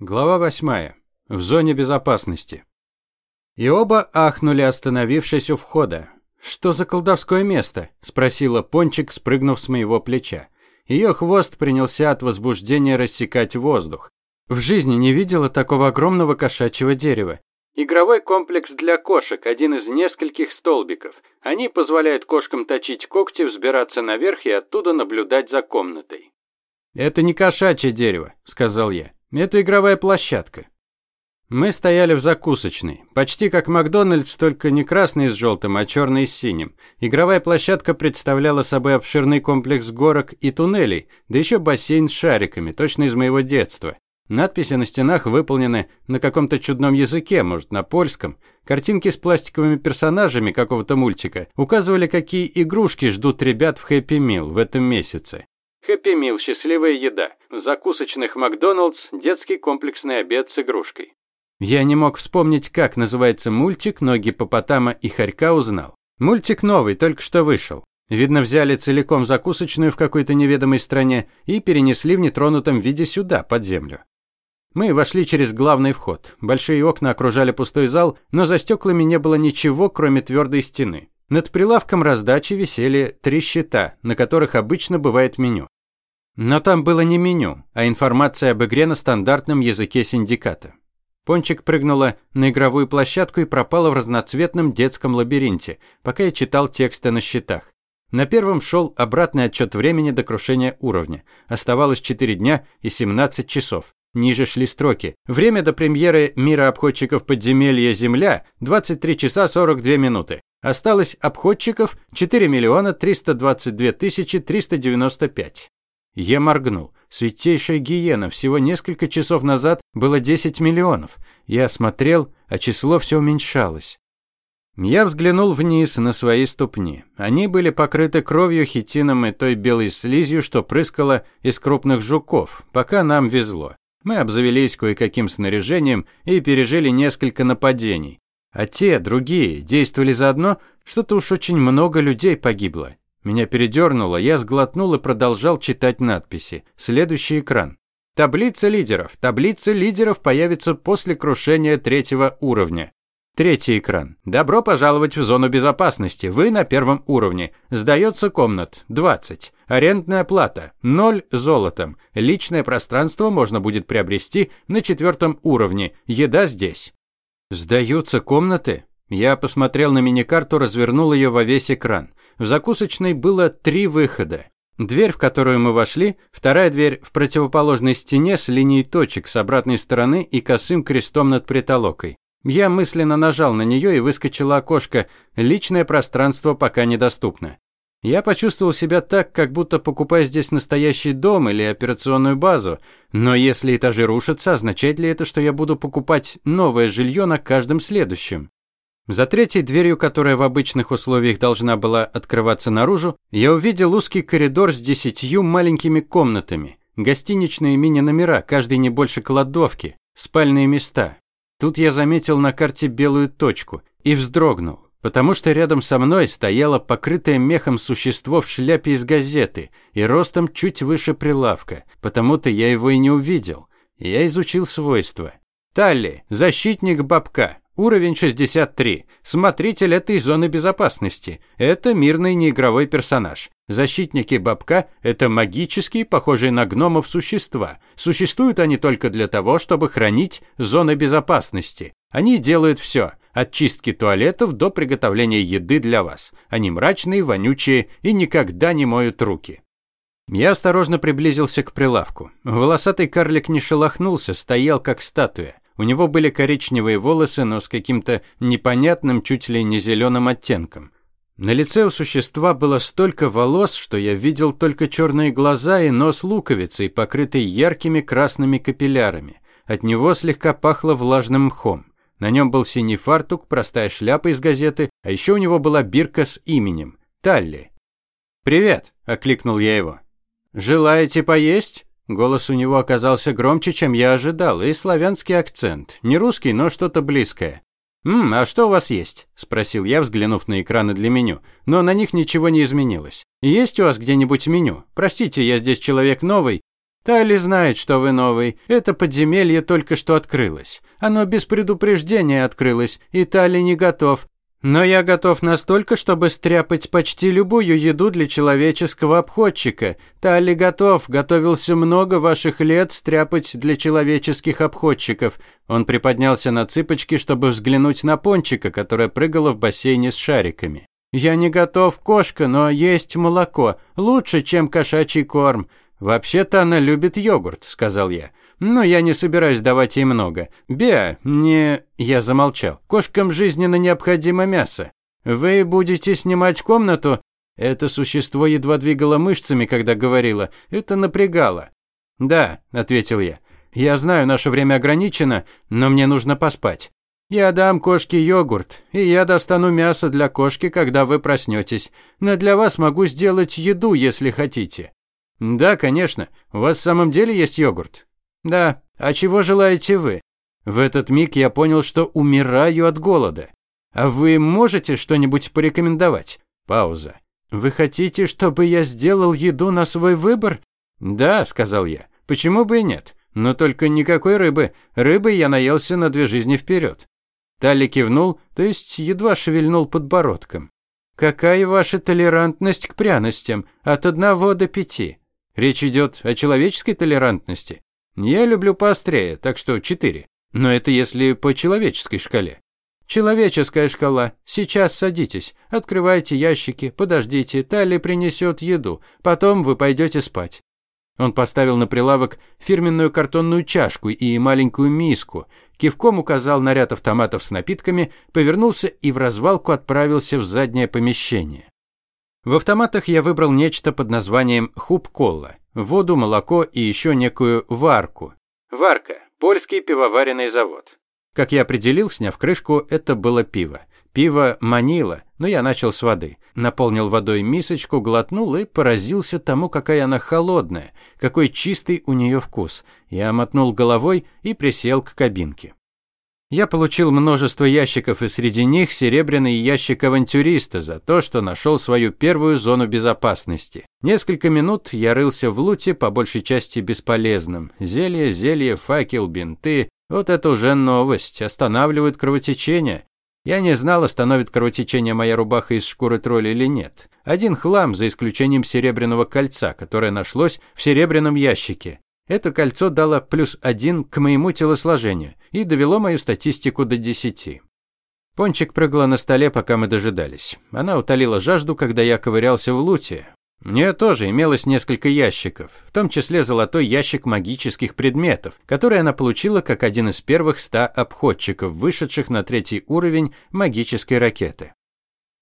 Глава восьмая. В зоне безопасности. И оба ахнули, остановившись у входа. «Что за колдовское место?» – спросила Пончик, спрыгнув с моего плеча. Ее хвост принялся от возбуждения рассекать воздух. В жизни не видела такого огромного кошачьего дерева. Игровой комплекс для кошек – один из нескольких столбиков. Они позволяют кошкам точить когти, взбираться наверх и оттуда наблюдать за комнатой. «Это не кошачье дерево», – сказал я. «Это игровая площадка». Мы стояли в закусочной, почти как Макдональдс, только не красный с желтым, а черный с синим. Игровая площадка представляла собой обширный комплекс горок и туннелей, да еще бассейн с шариками, точно из моего детства. Надписи на стенах выполнены на каком-то чудном языке, может, на польском. Картинки с пластиковыми персонажами какого-то мультика указывали, какие игрушки ждут ребят в Хэппи Мил в этом месяце. Хэппи Мил – счастливая еда. Закусочных Макдоналдс – детский комплексный обед с игрушкой. Я не мог вспомнить, как называется мультик, но гипопотама и хорька узнал. Мультик новый, только что вышел. Видно, взяли целиком закусочную в какой-то неведомой стране и перенесли в нетронутом виде сюда, под землю. Мы вошли через главный вход. Большие окна окружали пустой зал, но за стеклами не было ничего, кроме твердой стены. Над прилавком раздачи висели три щита, на которых обычно бывает меню. Но там было не меню, а информация об игре на стандартном языке синдиката. Пончик прыгнула на игровую площадку и пропала в разноцветном детском лабиринте, пока я читал тексты на счетах. На первом шел обратный отчет времени до крушения уровня. Оставалось 4 дня и 17 часов. Ниже шли строки. Время до премьеры «Мира обходчиков подземелья Земля» 23 часа 42 минуты. Осталось обходчиков 4 миллиона 322 тысячи 395. Я моргнул. Святейшая гиена, всего несколько часов назад было 10 миллионов. Я смотрел, а число все уменьшалось. Я взглянул вниз на свои ступни. Они были покрыты кровью, хитином и той белой слизью, что прыскало из крупных жуков, пока нам везло. Мы обзавелись кое-каким снаряжением и пережили несколько нападений. А те, другие, действовали заодно, что-то уж очень много людей погибло. Меня передернуло, я сглотнул и продолжал читать надписи. Следующий экран. Таблица лидеров. Таблица лидеров появится после крушения третьего уровня. Третий экран. Добро пожаловать в зону безопасности. Вы на первом уровне. Сдается комнат 20. Арендная плата 0 золотом. Личное пространство можно будет приобрести на четвертом уровне. Еда здесь. Сдаются комнаты? Я посмотрел на миникарту, развернул ее во весь экран. В закусочной было три выхода. Дверь, в которую мы вошли, вторая дверь в противоположной стене с линией точек с обратной стороны и косым крестом над притолокой. Я мысленно нажал на нее и выскочило окошко «Личное пространство пока недоступно». Я почувствовал себя так, как будто покупая здесь настоящий дом или операционную базу. Но если этажи рушатся, означает ли это, что я буду покупать новое жилье на каждом следующем? За третьей дверью, которая в обычных условиях должна была открываться наружу, я увидел узкий коридор с десятью маленькими комнатами. Гостиничные мини-номера, каждый не больше кладовки, спальные места. Тут я заметил на карте белую точку и вздрогнул, потому что рядом со мной стояло покрытое мехом существо в шляпе из газеты и ростом чуть выше прилавка, потому-то я его и не увидел. Я изучил свойства. Талли, защитник бабка, Уровень 63. Смотритель этой зоны безопасности. Это мирный неигровой персонаж. Защитники бабка – это магические, похожие на гномов существа. Существуют они только для того, чтобы хранить зоны безопасности. Они делают все – от чистки туалетов до приготовления еды для вас. Они мрачные, вонючие и никогда не моют руки. Я осторожно приблизился к прилавку. Волосатый карлик не шелохнулся, стоял как статуя. У него были коричневые волосы, но с каким-то непонятным, чуть ли не зеленым оттенком. На лице у существа было столько волос, что я видел только черные глаза и нос луковицей, покрытый яркими красными капиллярами. От него слегка пахло влажным мхом. На нем был синий фартук, простая шляпа из газеты, а еще у него была бирка с именем – Талли. «Привет!» – окликнул я его. «Желаете поесть?» Голос у него оказался громче, чем я ожидал, и славянский акцент. Не русский, но что-то близкое. «Ммм, а что у вас есть?» – спросил я, взглянув на экраны для меню. Но на них ничего не изменилось. «Есть у вас где-нибудь меню? Простите, я здесь человек новый». Тали знает, что вы новый. Это подземелье только что открылось. Оно без предупреждения открылось, и Тали не готов. Но я готов настолько, чтобы стряпать почти любую еду для человеческого обходчика. Тали готов, готовился много ваших лет стряпать для человеческих обходчиков. Он приподнялся на цыпочки, чтобы взглянуть на Пончика, которая прыгала в бассейне с шариками. Я не готов, кошка, но есть молоко. Лучше, чем кошачий корм. Вообще-то она любит йогурт, сказал я. Но я не собираюсь давать ей много. Беа, не... Я замолчал. Кошкам жизненно необходимо мясо. Вы будете снимать комнату? Это существо едва двигало мышцами, когда говорило. Это напрягало. Да, ответил я. Я знаю, наше время ограничено, но мне нужно поспать. Я дам кошке йогурт, и я достану мясо для кошки, когда вы проснетесь. Но для вас могу сделать еду, если хотите. Да, конечно. У вас в самом деле есть йогурт? Да. А чего желаете вы? В этот миг я понял, что умираю от голода. А вы можете что-нибудь порекомендовать? Пауза. Вы хотите, чтобы я сделал еду на свой выбор? Да, сказал я. Почему бы и нет? Но только никакой рыбы. Рыбы я наелся на две жизни вперед. Талли кивнул, то есть едва шевельнул подбородком. Какая ваша толерантность к пряностям? От одного до пяти. Речь идет о человеческой толерантности. Я люблю поострее, так что четыре. Но это если по человеческой шкале. Человеческая шкала. Сейчас садитесь, открывайте ящики, подождите, Талли принесет еду, потом вы пойдете спать. Он поставил на прилавок фирменную картонную чашку и маленькую миску, кивком указал на ряд автоматов с напитками, повернулся и в развалку отправился в заднее помещение. В автоматах я выбрал нечто под названием хуб-колла, воду, молоко и еще некую варку. Варка – польский пивоваренный завод. Как я определил, сняв крышку, это было пиво. Пиво манило, но я начал с воды. Наполнил водой мисочку, глотнул и поразился тому, какая она холодная, какой чистый у нее вкус. Я мотнул головой и присел к кабинке. Я получил множество ящиков, и среди них серебряный ящик авантюриста за то, что нашел свою первую зону безопасности. Несколько минут я рылся в луте, по большей части бесполезным. Зелье, зелье, факел, бинты. Вот это уже новость. Останавливают кровотечение. Я не знал, остановит кровотечение моя рубаха из шкуры тролля или нет. Один хлам, за исключением серебряного кольца, которое нашлось в серебряном ящике. Это кольцо дало плюс один к моему телосложению и довело мою статистику до десяти. Пончик прыгала на столе, пока мы дожидались. Она утолила жажду, когда я ковырялся в луте. Мне тоже имелось несколько ящиков, в том числе золотой ящик магических предметов, который она получила как один из первых ста обходчиков, вышедших на третий уровень магической ракеты.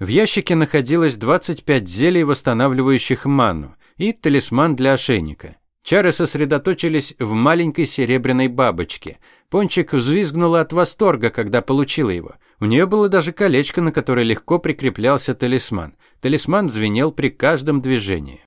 В ящике находилось 25 зелий, восстанавливающих ману, и талисман для ошейника. Чары сосредоточились в маленькой серебряной бабочке. Пончик взвизгнула от восторга, когда получила его. У нее было даже колечко, на которое легко прикреплялся талисман. Талисман звенел при каждом движении.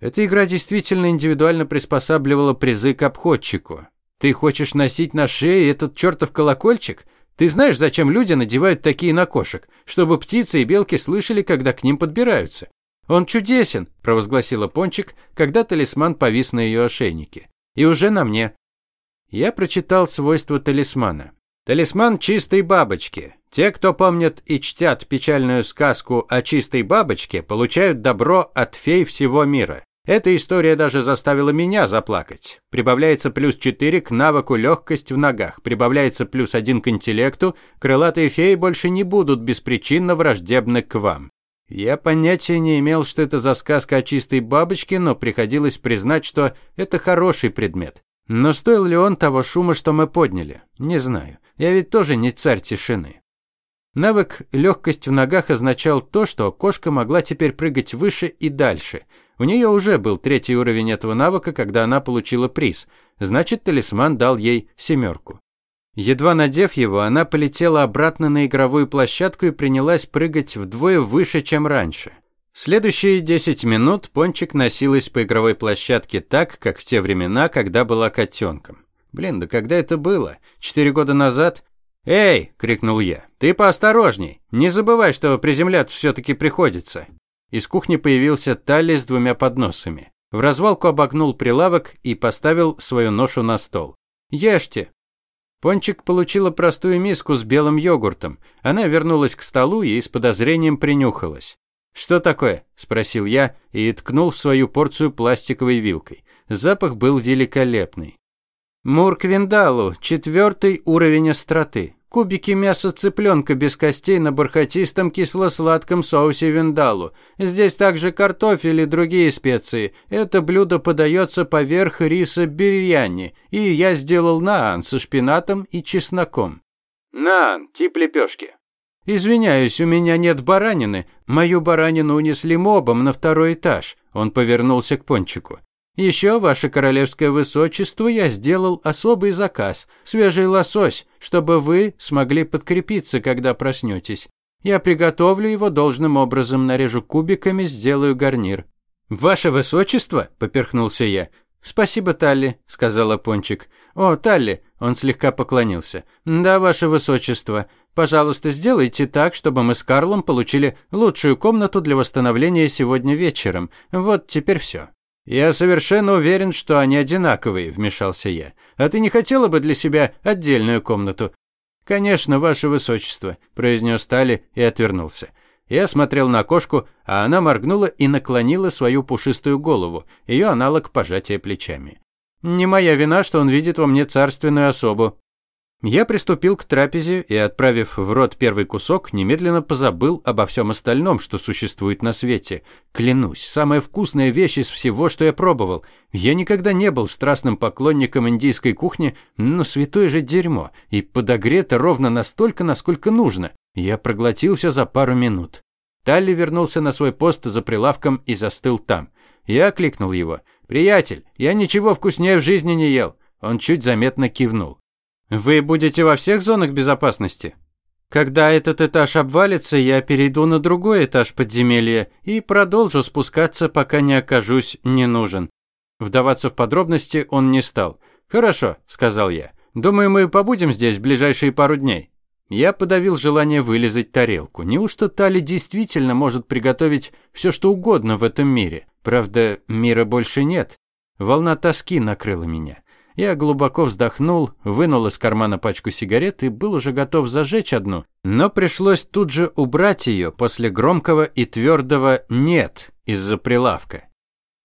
Эта игра действительно индивидуально приспосабливала призы к обходчику. Ты хочешь носить на шее этот чертов колокольчик? Ты знаешь, зачем люди надевают такие на кошек? Чтобы птицы и белки слышали, когда к ним подбираются. «Он чудесен», – провозгласила Пончик, когда талисман повис на ее ошейнике. «И уже на мне». Я прочитал свойства талисмана. Талисман чистой бабочки. Те, кто помнят и чтят печальную сказку о чистой бабочке, получают добро от фей всего мира. Эта история даже заставила меня заплакать. Прибавляется плюс 4 к навыку легкость в ногах, прибавляется плюс 1 к интеллекту, крылатые феи больше не будут беспричинно враждебны к вам. Я понятия не имел, что это за сказка о чистой бабочке, но приходилось признать, что это хороший предмет. Но стоил ли он того шума, что мы подняли? Не знаю. Я ведь тоже не царь тишины. Навык «легкость в ногах» означал то, что кошка могла теперь прыгать выше и дальше. У нее уже был третий уровень этого навыка, когда она получила приз. Значит, талисман дал ей семерку. Едва надев его, она полетела обратно на игровую площадку и принялась прыгать вдвое выше, чем раньше. Следующие 10 минут Пончик носилась по игровой площадке так, как в те времена, когда была котенком. Блин, да когда это было? Четыре года назад? «Эй!» – крикнул я. «Ты поосторожней! Не забывай, что приземляться все-таки приходится!» Из кухни появился Талли с двумя подносами. В развалку обогнул прилавок и поставил свою ношу на стол. «Ешьте!» Пончик получила простую миску с белым йогуртом. Она вернулась к столу и с подозрением принюхалась. «Что такое?» – спросил я и ткнул в свою порцию пластиковой вилкой. Запах был великолепный. Мурквиндалу, четвертый уровень остроты. Кубики мяса цыпленка без костей на бархатистом кисло-сладком соусе виндалу. Здесь также картофель и другие специи. Это блюдо подается поверх риса бирьяни, и я сделал наан со шпинатом и чесноком. Наан, тип лепешки. «Извиняюсь, у меня нет баранины. Мою баранину унесли мобом на второй этаж». Он повернулся к Пончику. Еще, ваше королевское высочество, я сделал особый заказ – свежий лосось, чтобы вы смогли подкрепиться, когда проснетесь. Я приготовлю его должным образом, нарежу кубиками, сделаю гарнир». «Ваше высочество?» – поперхнулся я. «Спасибо, Талли», – сказала Пончик. «О, Талли!» – он слегка поклонился. «Да, ваше высочество. Пожалуйста, сделайте так, чтобы мы с Карлом получили лучшую комнату для восстановления сегодня вечером. Вот теперь все». «Я совершенно уверен, что они одинаковые», – вмешался я. «А ты не хотела бы для себя отдельную комнату?» «Конечно, ваше высочество», – произнес Тали и отвернулся. Я смотрел на кошку, а она моргнула и наклонила свою пушистую голову, ее аналог пожатия плечами. «Не моя вина, что он видит во мне царственную особу», я приступил к трапезе и, отправив в рот первый кусок, немедленно позабыл обо всем остальном, что существует на свете. Клянусь, самая вкусная вещь из всего, что я пробовал. Я никогда не был страстным поклонником индийской кухни, но святое же дерьмо, и подогрето ровно настолько, насколько нужно. Я проглотил все за пару минут. Талли вернулся на свой пост за прилавком и застыл там. Я окликнул его. «Приятель, я ничего вкуснее в жизни не ел». Он чуть заметно кивнул. Вы будете во всех зонах безопасности? Когда этот этаж обвалится, я перейду на другой этаж подземелья и продолжу спускаться, пока не окажусь не нужен. Вдаваться в подробности он не стал. «Хорошо», – сказал я. «Думаю, мы побудем здесь ближайшие пару дней». Я подавил желание вылезать тарелку. Неужто Тали действительно может приготовить все, что угодно в этом мире? Правда, мира больше нет. Волна тоски накрыла меня. Я глубоко вздохнул, вынул из кармана пачку сигарет и был уже готов зажечь одну, но пришлось тут же убрать ее после громкого и твердого «нет» из-за прилавка.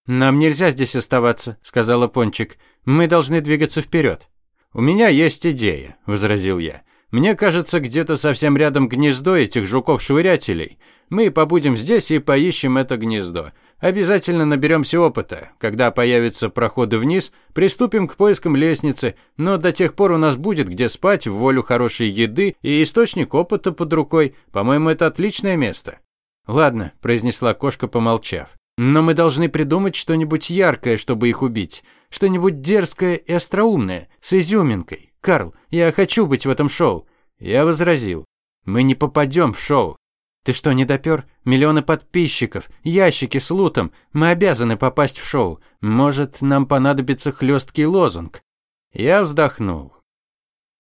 «Нам нельзя здесь оставаться», — сказала Пончик. «Мы должны двигаться вперед». «У меня есть идея», — возразил я. «Мне кажется, где-то совсем рядом гнездо этих жуков-швырятелей. Мы побудем здесь и поищем это гнездо. Обязательно наберемся опыта. Когда появятся проходы вниз, приступим к поискам лестницы, но до тех пор у нас будет где спать, в волю хорошей еды и источник опыта под рукой. По-моему, это отличное место. Ладно, произнесла кошка, помолчав. Но мы должны придумать что-нибудь яркое, чтобы их убить. Что-нибудь дерзкое и остроумное, с изюминкой. Карл, я хочу быть в этом шоу. Я возразил. Мы не попадем в шоу. Ты что, не допер? Миллионы подписчиков, ящики с лутом. Мы обязаны попасть в шоу. Может, нам понадобится хлесткий лозунг. Я вздохнул.